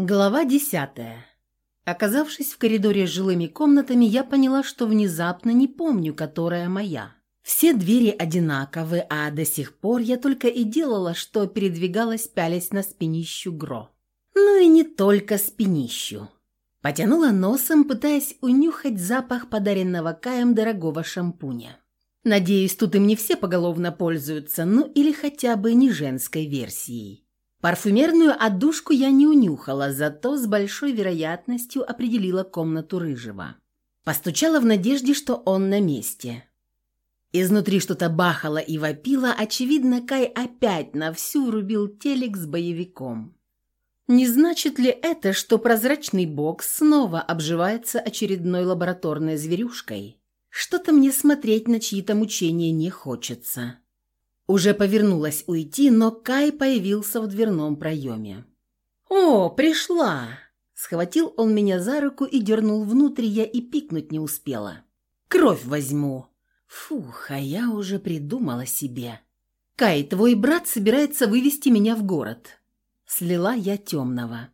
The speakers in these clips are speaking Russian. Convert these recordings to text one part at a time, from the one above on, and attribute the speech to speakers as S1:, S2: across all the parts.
S1: Глава десятая. Оказавшись в коридоре с жилыми комнатами, я поняла, что внезапно не помню, которая моя. Все двери одинаковы, а до сих пор я только и делала, что передвигалась, пялясь на спинищу Гро. Ну и не только спинищу. Потянула носом, пытаясь унюхать запах подаренного Каем дорогого шампуня. Надеюсь, тут им не все поголовно пользуются, ну или хотя бы не женской версией. Парфюмерную отдушку я не унюхала, зато с большой вероятностью определила комнату рыжего. Постучала в надежде, что он на месте. Изнутри что-то бахало и вопило, очевидно, Кай опять на всю рубил телек с боевиком. Не значит ли это, что прозрачный бокс снова обживается очередной лабораторной зверюшкой? Что-то мне смотреть на чьи-то мучения не хочется. Уже повернулась уйти, но Кай появился в дверном проеме. «О, пришла!» Схватил он меня за руку и дернул внутрь, я и пикнуть не успела. «Кровь возьму!» Фух, а я уже придумала себе. «Кай, твой брат собирается вывести меня в город». Слила я темного.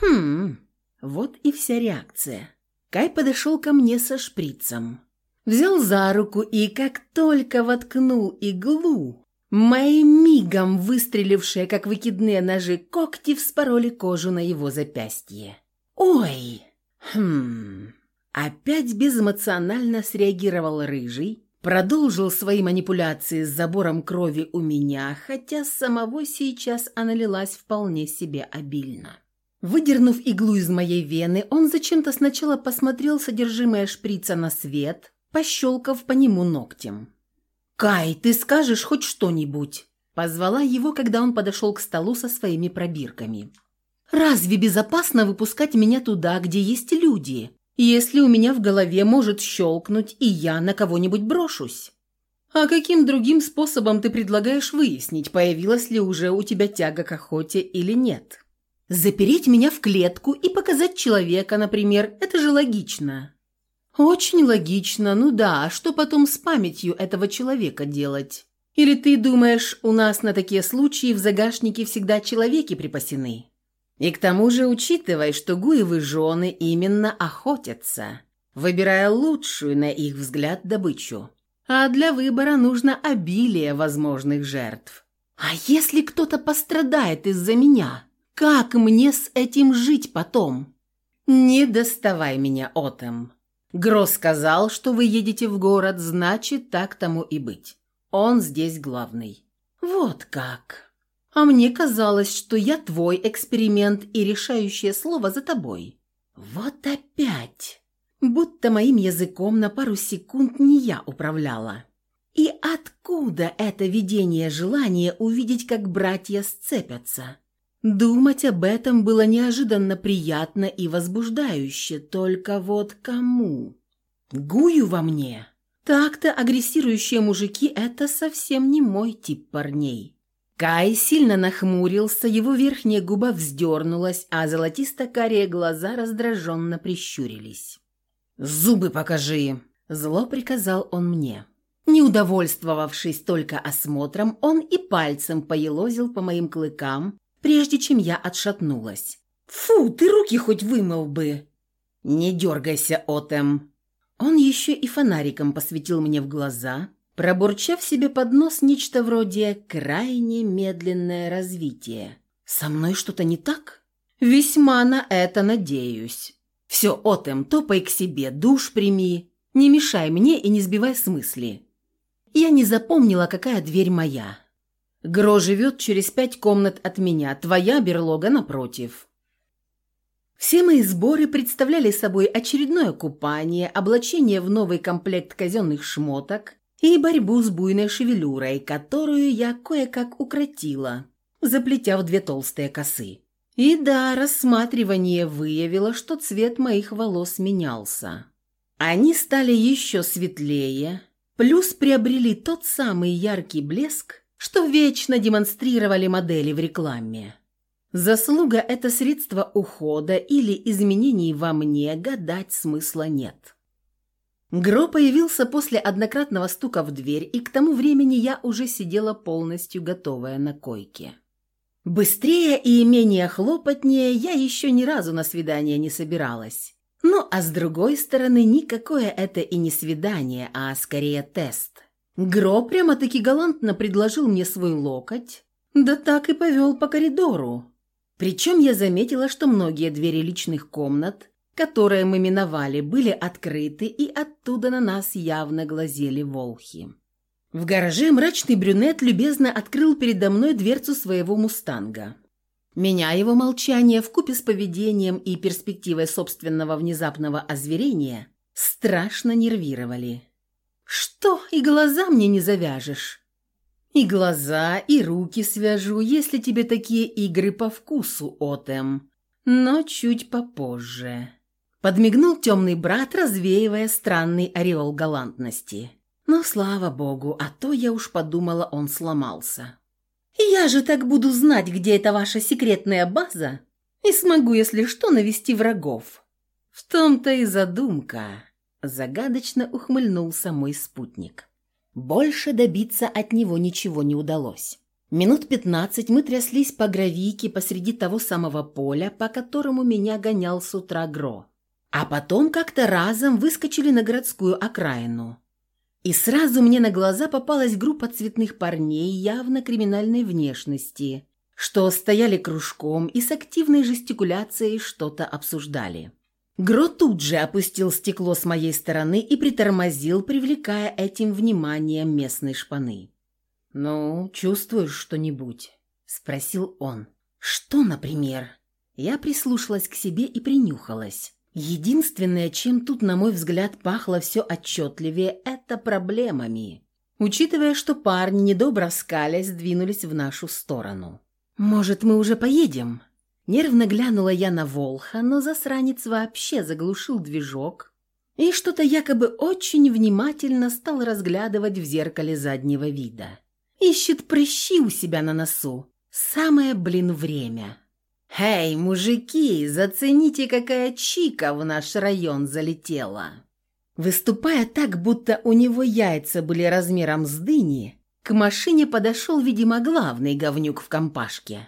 S1: «Хм, вот и вся реакция». Кай подошел ко мне со шприцем. Взял за руку и, как только воткнул иглу, Мои мигом выстрелившие, как выкидные ножи, когти вспороли кожу на его запястье. «Ой!» «Хм...» Опять безэмоционально среагировал Рыжий, продолжил свои манипуляции с забором крови у меня, хотя самого сейчас она лилась вполне себе обильно. Выдернув иглу из моей вены, он зачем-то сначала посмотрел содержимое шприца на свет, пощелкав по нему ногтем. «Кай, ты скажешь хоть что-нибудь?» Позвала его, когда он подошел к столу со своими пробирками. «Разве безопасно выпускать меня туда, где есть люди, если у меня в голове может щелкнуть, и я на кого-нибудь брошусь?» «А каким другим способом ты предлагаешь выяснить, появилась ли уже у тебя тяга к охоте или нет?» «Запереть меня в клетку и показать человека, например, это же логично. «Очень логично, ну да, а что потом с памятью этого человека делать? Или ты думаешь, у нас на такие случаи в загашнике всегда человеки припасены? И к тому же учитывай, что гуевы жены именно охотятся, выбирая лучшую, на их взгляд, добычу. А для выбора нужно обилие возможных жертв. А если кто-то пострадает из-за меня? Как мне с этим жить потом? Не доставай меня, Отом. Гро сказал, что вы едете в город, значит, так тому и быть. Он здесь главный. Вот как. А мне казалось, что я твой эксперимент и решающее слово за тобой. Вот опять. Будто моим языком на пару секунд не я управляла. И откуда это видение желания увидеть, как братья сцепятся? Думать об этом было неожиданно приятно и возбуждающе, только вот кому? Гую во мне. Так-то агрессирующие мужики – это совсем не мой тип парней. Кай сильно нахмурился, его верхняя губа вздернулась, а золотисто-карие глаза раздраженно прищурились. «Зубы покажи!» – зло приказал он мне. Не удовольствовавшись только осмотром, он и пальцем поелозил по моим клыкам, прежде чем я отшатнулась. «Фу, ты руки хоть вымыл бы!» «Не дергайся, Отем!» Он еще и фонариком посветил мне в глаза, пробурчав себе под нос нечто вроде «крайне медленное развитие». «Со мной что-то не так?» «Весьма на это надеюсь. Все, Отем, топай к себе, душ прими, не мешай мне и не сбивай с мысли». Я не запомнила, какая дверь моя. Гро живет через пять комнат от меня, твоя берлога напротив. Все мои сборы представляли собой очередное купание, облачение в новый комплект казенных шмоток и борьбу с буйной шевелюрой, которую я кое-как укротила, заплетя в две толстые косы. И да, рассматривание выявило, что цвет моих волос менялся. Они стали еще светлее, плюс приобрели тот самый яркий блеск, что вечно демонстрировали модели в рекламе. Заслуга – это средство ухода или изменений во мне, гадать смысла нет. Гро появился после однократного стука в дверь, и к тому времени я уже сидела полностью готовая на койке. Быстрее и менее хлопотнее я еще ни разу на свидание не собиралась. Ну, а с другой стороны, никакое это и не свидание, а скорее тест. Гро прямо-таки галантно предложил мне свой локоть, да так и повел по коридору. Причем я заметила, что многие двери личных комнат, которые мы миновали, были открыты, и оттуда на нас явно глазели волхи. В гараже мрачный брюнет любезно открыл передо мной дверцу своего мустанга. Меня его молчание вкупе с поведением и перспективой собственного внезапного озверения страшно нервировали. «Что, и глаза мне не завяжешь?» «И глаза, и руки свяжу, если тебе такие игры по вкусу, Отем. Но чуть попозже». Подмигнул темный брат, развеивая странный ореол галантности. Но слава богу, а то я уж подумала, он сломался. «Я же так буду знать, где эта ваша секретная база, и смогу, если что, навести врагов». «В том-то и задумка», – загадочно ухмыльнулся мой спутник. Больше добиться от него ничего не удалось. Минут пятнадцать мы тряслись по гравийке посреди того самого поля, по которому меня гонял с утра Гро. А потом как-то разом выскочили на городскую окраину. И сразу мне на глаза попалась группа цветных парней явно криминальной внешности, что стояли кружком и с активной жестикуляцией что-то обсуждали. Гро тут же опустил стекло с моей стороны и притормозил, привлекая этим внимание местной шпаны. «Ну, чувствуешь что-нибудь?» – спросил он. «Что, например?» Я прислушалась к себе и принюхалась. Единственное, чем тут, на мой взгляд, пахло все отчетливее, это проблемами. Учитывая, что парни, недобро скалясь, двинулись в нашу сторону. «Может, мы уже поедем?» Нервно глянула я на Волха, но засранец вообще заглушил движок и что-то якобы очень внимательно стал разглядывать в зеркале заднего вида. Ищет прыщи у себя на носу. Самое, блин, время. «Эй, мужики, зацените, какая чика в наш район залетела!» Выступая так, будто у него яйца были размером с дыни, к машине подошел, видимо, главный говнюк в компашке.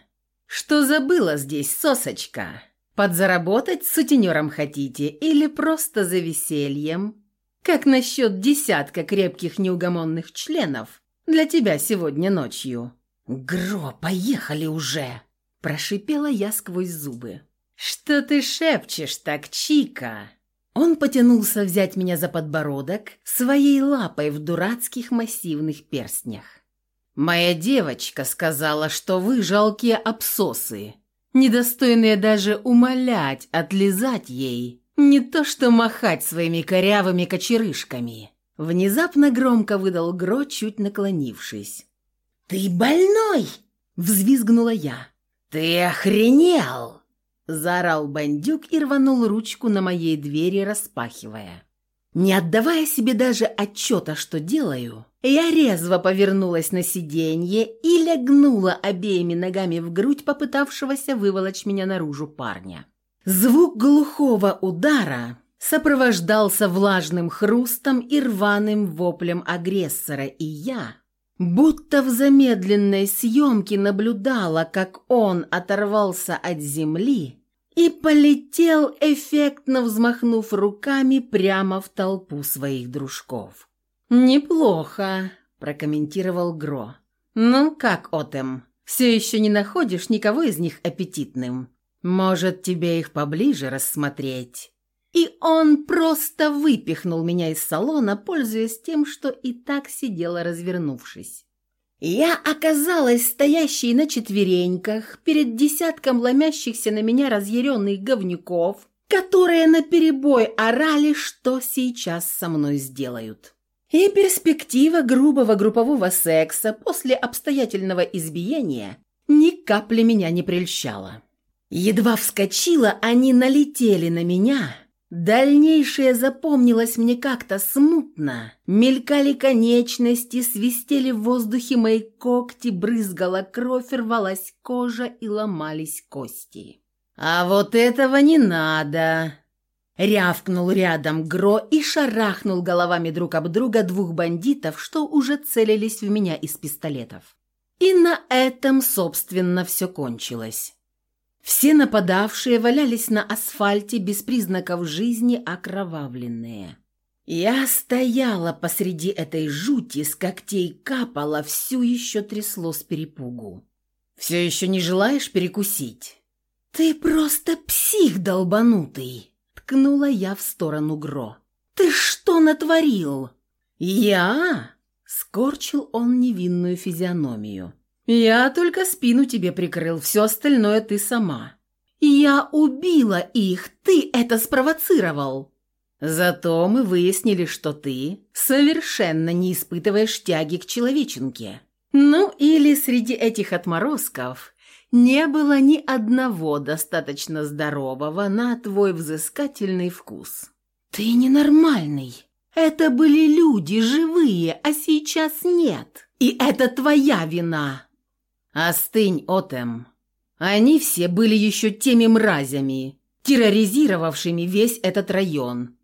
S1: «Что забыла здесь, сосочка? Подзаработать сутенером хотите или просто за весельем? Как насчет десятка крепких неугомонных членов для тебя сегодня ночью?» «Гро, поехали уже!» Прошипела я сквозь зубы. «Что ты шепчешь так, Чика?» Он потянулся взять меня за подбородок своей лапой в дурацких массивных перстнях. «Моя девочка сказала, что вы жалкие обсосы, недостойные даже умолять, отлизать ей, не то что махать своими корявыми кочерышками». Внезапно громко выдал Гро, чуть наклонившись. «Ты больной!» – взвизгнула я. «Ты охренел!» – заорал бандюк и рванул ручку на моей двери, распахивая. Не отдавая себе даже отчета, что делаю, я резво повернулась на сиденье и лягнула обеими ногами в грудь попытавшегося выволочь меня наружу парня. Звук глухого удара сопровождался влажным хрустом и рваным воплем агрессора, и я, будто в замедленной съемке наблюдала, как он оторвался от земли и полетел, эффектно взмахнув руками прямо в толпу своих дружков. «Неплохо», – прокомментировал Гро. «Ну как, Отем, все еще не находишь никого из них аппетитным? Может, тебе их поближе рассмотреть?» И он просто выпихнул меня из салона, пользуясь тем, что и так сидела развернувшись. Я оказалась стоящей на четвереньках перед десятком ломящихся на меня разъяренных говнюков, которые наперебой орали, что сейчас со мной сделают. И перспектива грубого группового секса после обстоятельного избиения ни капли меня не прельщала. Едва вскочила, они налетели на меня, Дальнейшее запомнилось мне как-то смутно. Мелькали конечности, свистели в воздухе мои когти, брызгала кровь, рвалась кожа и ломались кости. «А вот этого не надо!» Рявкнул рядом Гро и шарахнул головами друг об друга двух бандитов, что уже целились в меня из пистолетов. И на этом, собственно, все кончилось. Все нападавшие валялись на асфальте без признаков жизни окровавленные. Я стояла посреди этой жути, с когтей капала, всю еще трясло с перепугу. «Все еще не желаешь перекусить?» «Ты просто псих долбанутый!» — ткнула я в сторону Гро. «Ты что натворил?» «Я?» — скорчил он невинную физиономию. «Я только спину тебе прикрыл, все остальное ты сама». «Я убила их, ты это спровоцировал!» «Зато мы выяснили, что ты совершенно не испытываешь тяги к человеченке. Ну или среди этих отморозков не было ни одного достаточно здорового на твой взыскательный вкус». «Ты ненормальный. Это были люди живые, а сейчас нет. И это твоя вина!» «Остынь, Отем. Они все были еще теми мразями, терроризировавшими весь этот район.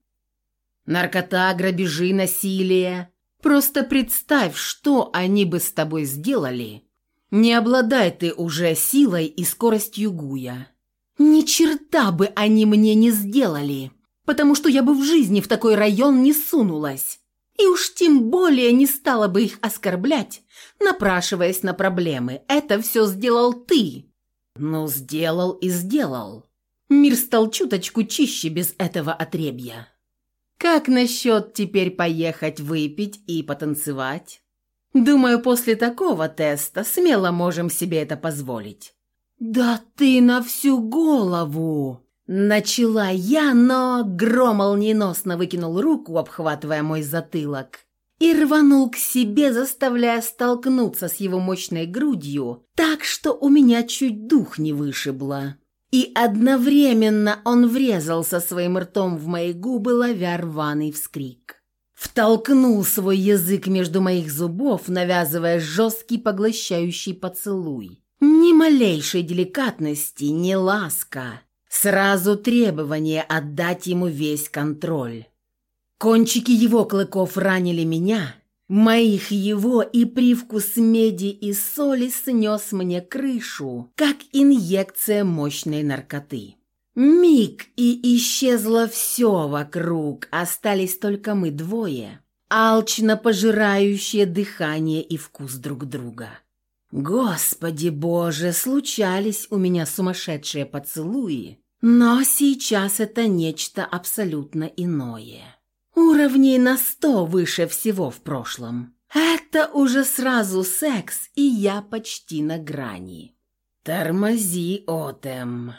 S1: Наркота, грабежи, насилие. Просто представь, что они бы с тобой сделали. Не обладай ты уже силой и скоростью Гуя. Ни черта бы они мне не сделали, потому что я бы в жизни в такой район не сунулась. И уж тем более не стала бы их оскорблять, напрашиваясь на проблемы. Это все сделал ты. Ну, сделал и сделал. Мир стал чуточку чище без этого отребья. Как насчет теперь поехать выпить и потанцевать? Думаю, после такого теста смело можем себе это позволить. Да ты на всю голову! Начала я, но гром молниеносно выкинул руку, обхватывая мой затылок, и рванул к себе, заставляя столкнуться с его мощной грудью, так что у меня чуть дух не вышибло. И одновременно он врезался своим ртом в мои губы, ловя рваный вскрик. Втолкнул свой язык между моих зубов, навязывая жесткий поглощающий поцелуй. Ни малейшей деликатности, ни ласка. Сразу требование отдать ему весь контроль. Кончики его клыков ранили меня, моих его и привкус меди и соли снес мне крышу, как инъекция мощной наркоты. Миг, и исчезло все вокруг, остались только мы двое, алчно пожирающие дыхание и вкус друг друга. Господи Боже, случались у меня сумасшедшие поцелуи, но сейчас это нечто абсолютно иное. Уровней на сто выше всего в прошлом. Это уже сразу секс, и я почти на грани. «Тормози, Отем!»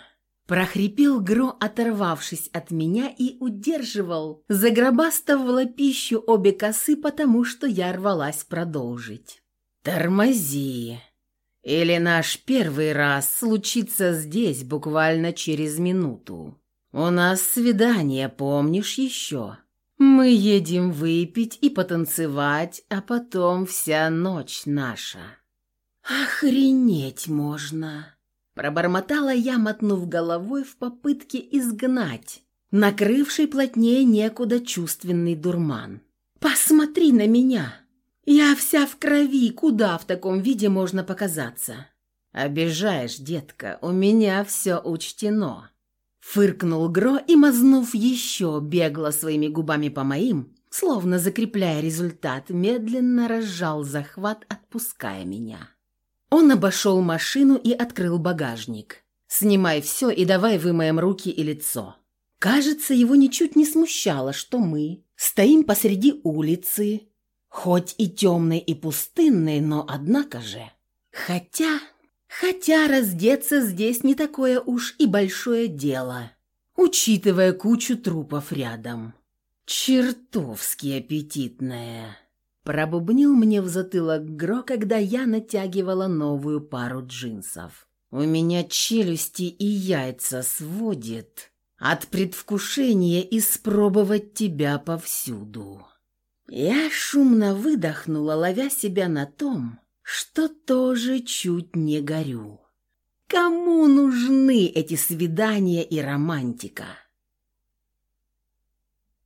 S1: Прохрипел Гро, оторвавшись от меня и удерживал, загробастав в лапищу обе косы, потому что я рвалась продолжить. «Тормози!» Или наш первый раз случится здесь буквально через минуту. У нас свидание, помнишь еще?» Мы едем выпить и потанцевать, а потом вся ночь наша. Охренеть можно, пробормотала я, мотнув головой в попытке изгнать накрывший плотнее некуда чувственный дурман. Посмотри на меня. Я вся в крови, куда в таком виде можно показаться? Обижаешь, детка, у меня все учтено. Фыркнул Гро и, мазнув еще, бегло своими губами по моим, словно закрепляя результат, медленно разжал захват, отпуская меня. Он обошел машину и открыл багажник. «Снимай все и давай вымоем руки и лицо». Кажется, его ничуть не смущало, что мы стоим посреди улицы, хоть и темной и пустынной, но однако же. Хотя Хотя раздеться здесь не такое уж и большое дело, учитывая кучу трупов рядом. «Чертовски аппетитная!» Пробубнил мне в затылок Гро, когда я натягивала новую пару джинсов. «У меня челюсти и яйца сводит от предвкушения испробовать тебя повсюду». Я шумно выдохнула, ловя себя на том, что тоже чуть не горю. Кому нужны эти свидания и романтика?